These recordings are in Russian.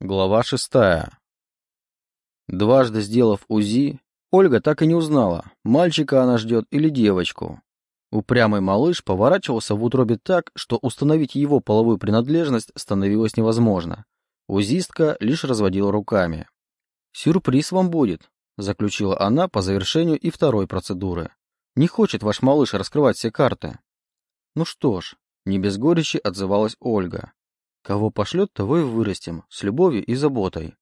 Глава шестая. Дважды сделав УЗИ, Ольга так и не узнала, мальчика она ждет или девочку. Упрямый малыш поворачивался в утробе так, что установить его половую принадлежность становилось невозможно. Узистка лишь разводила руками. «Сюрприз вам будет», — заключила она по завершению и второй процедуры. «Не хочет ваш малыш раскрывать все карты». «Ну что ж», — не без горечи отзывалась Ольга. Кого пошлет, того и вырастим, с любовью и заботой.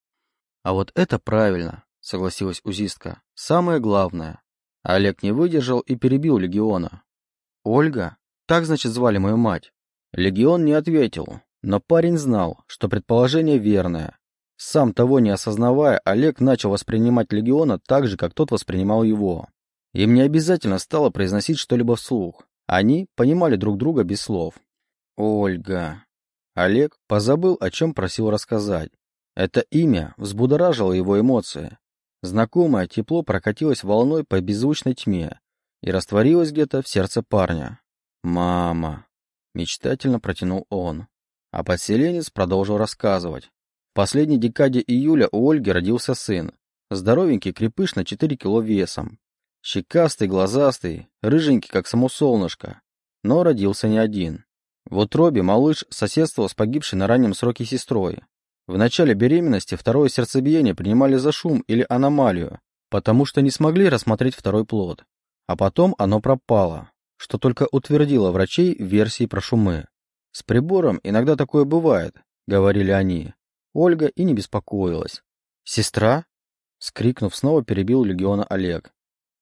А вот это правильно, согласилась узистка. Самое главное. Олег не выдержал и перебил Легиона. Ольга? Так, значит, звали мою мать? Легион не ответил, но парень знал, что предположение верное. Сам того не осознавая, Олег начал воспринимать Легиона так же, как тот воспринимал его. Им не обязательно стало произносить что-либо вслух. Они понимали друг друга без слов. «Ольга», Олег позабыл, о чем просил рассказать. Это имя взбудоражило его эмоции. Знакомое тепло прокатилось волной по беззвучной тьме и растворилось где-то в сердце парня. «Мама!» — мечтательно протянул он. А подселенец продолжил рассказывать. В последней декаде июля у Ольги родился сын. Здоровенький крепыш на 4 кило весом. Щекастый, глазастый, рыженький, как само солнышко. Но родился не один. В утробе малыш соседствовал с погибшей на раннем сроке сестрой. В начале беременности второе сердцебиение принимали за шум или аномалию, потому что не смогли рассмотреть второй плод. А потом оно пропало, что только утвердило врачей версии про шумы. «С прибором иногда такое бывает», — говорили они. Ольга и не беспокоилась. «Сестра?» — скрикнув, снова перебил легиона Олег.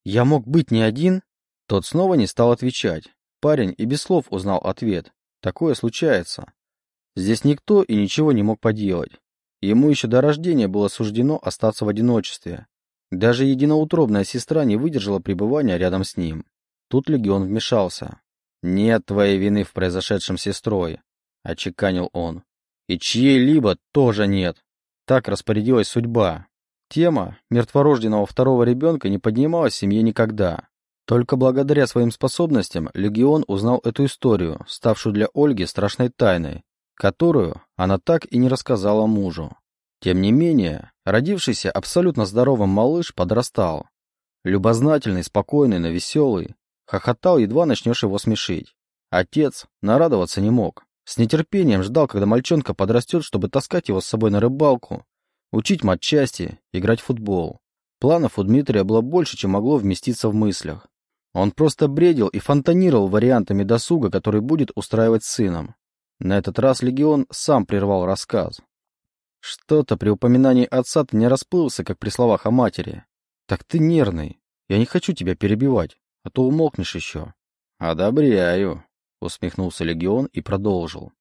«Я мог быть не один?» Тот снова не стал отвечать. Парень и без слов узнал ответ. Такое случается. Здесь никто и ничего не мог поделать. Ему еще до рождения было суждено остаться в одиночестве. Даже единоутробная сестра не выдержала пребывания рядом с ним. Тут легион вмешался. «Нет твоей вины в произошедшем сестрой», — очеканил он. «И чьей-либо тоже нет. Так распорядилась судьба. Тема мертворожденного второго ребенка не поднималась в семье никогда. Только благодаря своим способностям Легион узнал эту историю, ставшую для Ольги страшной тайной, которую она так и не рассказала мужу. Тем не менее, родившийся абсолютно здоровым малыш подрастал. Любознательный, спокойный, но веселый, хохотал, едва начнешь его смешить. Отец нарадоваться не мог. С нетерпением ждал, когда мальчонка подрастет, чтобы таскать его с собой на рыбалку, учить матчасти, играть в футбол. Планов у Дмитрия было больше, чем могло вместиться в мыслях. Он просто бредил и фонтанировал вариантами досуга, который будет устраивать сыном. На этот раз Легион сам прервал рассказ. Что-то при упоминании отца ты не расплылся, как при словах о матери. Так ты нервный. Я не хочу тебя перебивать, а то умолкнешь еще. Одобряю, усмехнулся Легион и продолжил.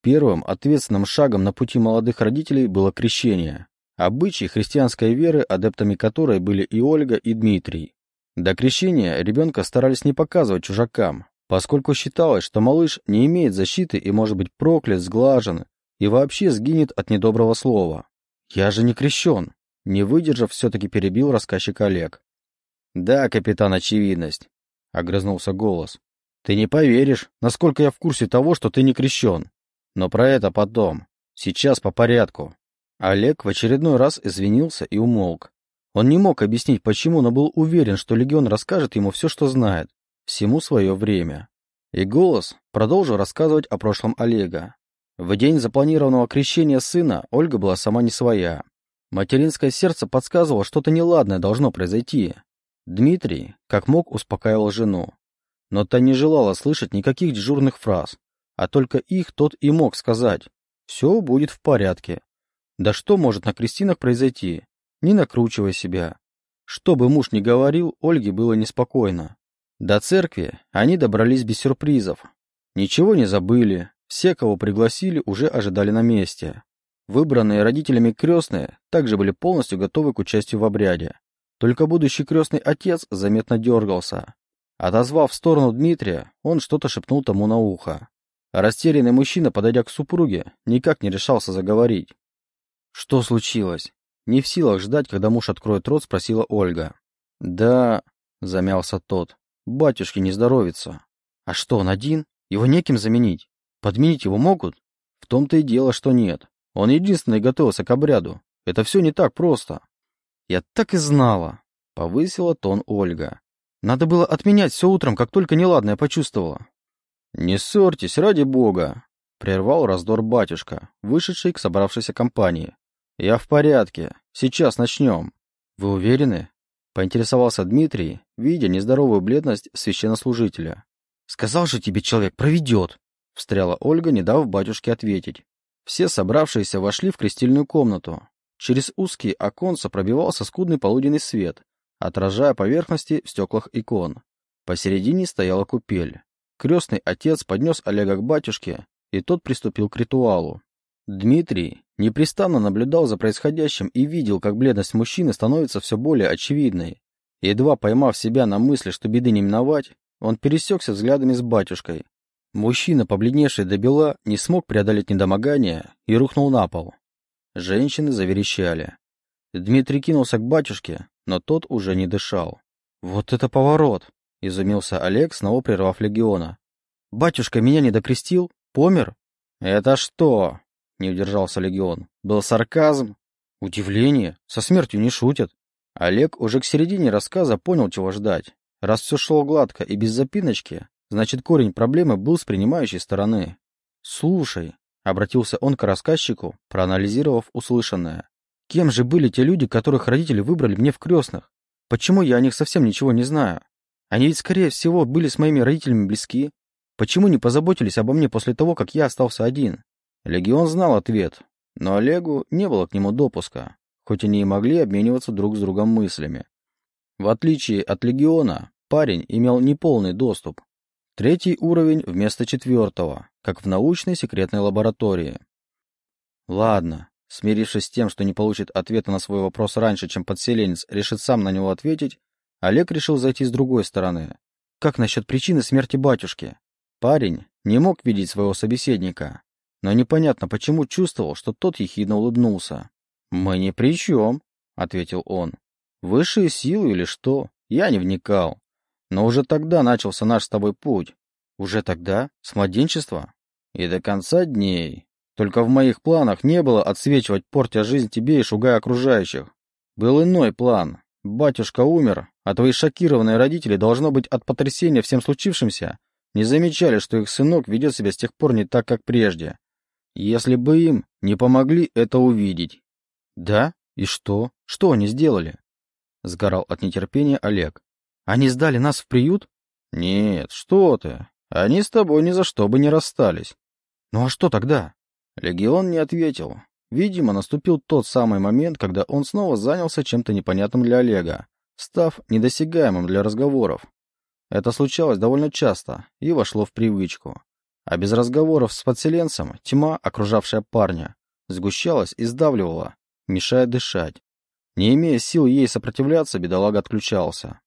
Первым ответственным шагом на пути молодых родителей было крещение. Обычаи христианской веры, адептами которой были и Ольга, и Дмитрий. До крещения ребенка старались не показывать чужакам, поскольку считалось, что малыш не имеет защиты и может быть проклят, сглажен и вообще сгинет от недоброго слова. «Я же не крещен!» Не выдержав, все-таки перебил рассказчик Олег. «Да, капитан, очевидность», — огрызнулся голос. «Ты не поверишь, насколько я в курсе того, что ты не крещен. Но про это потом. Сейчас по порядку». Олег в очередной раз извинился и умолк. Он не мог объяснить, почему, но был уверен, что Легион расскажет ему все, что знает. Всему свое время. И голос продолжил рассказывать о прошлом Олега. В день запланированного крещения сына Ольга была сама не своя. Материнское сердце подсказывало, что-то неладное должно произойти. Дмитрий, как мог, успокаивал жену. Но та не желала слышать никаких дежурных фраз, а только их тот и мог сказать. Все будет в порядке. Да что может на крестинах произойти? Не накручивай себя. Что бы муж ни говорил, Ольге было неспокойно. До церкви они добрались без сюрпризов. Ничего не забыли, все, кого пригласили, уже ожидали на месте. Выбранные родителями крестные также были полностью готовы к участию в обряде. Только будущий крестный отец заметно дергался. Отозвав в сторону Дмитрия, он что-то шепнул тому на ухо. Растерянный мужчина, подойдя к супруге, никак не решался заговорить. «Что случилось?» Не в силах ждать, когда муж откроет рот, спросила Ольга. «Да...» — замялся тот. «Батюшке не здоровится». «А что, он один? Его неким заменить? Подменить его могут?» «В том-то и дело, что нет. Он единственный готовился к обряду. Это все не так просто. Я так и знала, повысила тон Ольга. Надо было отменять все утром, как только неладное почувствовала. Не ссорьтесь, ради бога, прервал раздор батюшка, вышедший к собравшейся компании. Я в порядке. Сейчас начнем. Вы уверены? Поинтересовался Дмитрий, видя нездоровую бледность священнослужителя. «Сказал же тебе человек, проведет!» Встряла Ольга, не дав батюшке ответить. Все собравшиеся вошли в крестильную комнату. Через узкие оконца пробивался скудный полуденный свет, отражая поверхности в стеклах икон. Посередине стояла купель. Крестный отец поднес Олега к батюшке, и тот приступил к ритуалу. Дмитрий непрестанно наблюдал за происходящим и видел, как бледность мужчины становится все более очевидной. Едва поймав себя на мысли, что беды не миновать, он пересекся взглядами с батюшкой. Мужчина, побледневший до бела, не смог преодолеть недомогание и рухнул на пол. Женщины заверещали. Дмитрий кинулся к батюшке, но тот уже не дышал. «Вот это поворот!» — изумился Олег, снова прервав легиона. «Батюшка меня не докрестил? Помер?» «Это что?» — не удержался легион. «Был сарказм?» «Удивление. Со смертью не шутят». Олег уже к середине рассказа понял, чего ждать. Раз все шло гладко и без запиночки, значит корень проблемы был с принимающей стороны. «Слушай», — обратился он к рассказчику, проанализировав услышанное, «кем же были те люди, которых родители выбрали мне в крестных? Почему я о них совсем ничего не знаю? Они ведь, скорее всего, были с моими родителями близки. Почему не позаботились обо мне после того, как я остался один?» Легион знал ответ, но Олегу не было к нему допуска, хоть они и могли обмениваться друг с другом мыслями. В отличие от Легиона, парень имел неполный доступ. Третий уровень вместо четвертого, как в научной секретной лаборатории. Ладно, смирившись с тем, что не получит ответа на свой вопрос раньше, чем подселенец решит сам на него ответить, Олег решил зайти с другой стороны. Как насчет причины смерти батюшки? Парень не мог видеть своего собеседника, но непонятно почему чувствовал, что тот ехидно улыбнулся. «Мы ни при чем», — ответил он. Высшие силы или что? Я не вникал. Но уже тогда начался наш с тобой путь. Уже тогда? С младенчества? И до конца дней. Только в моих планах не было отсвечивать, портя жизнь тебе и шугая окружающих. Был иной план. Батюшка умер, а твои шокированные родители, должно быть, от потрясения всем случившимся, не замечали, что их сынок ведет себя с тех пор не так, как прежде. Если бы им не помогли это увидеть. Да? И что? Что они сделали? Сгорал от нетерпения Олег. Они сдали нас в приют? Нет, что ты. Они с тобой ни за что бы не расстались. Ну а что тогда? Легион не ответил. Видимо, наступил тот самый момент, когда он снова занялся чем-то непонятным для Олега, став недосягаемым для разговоров. Это случалось довольно часто и вошло в привычку. А без разговоров с подселенцем тьма, окружавшая парня, сгущалась и сдавливала, мешая дышать. Не имея сил ей сопротивляться, бедолага отключался.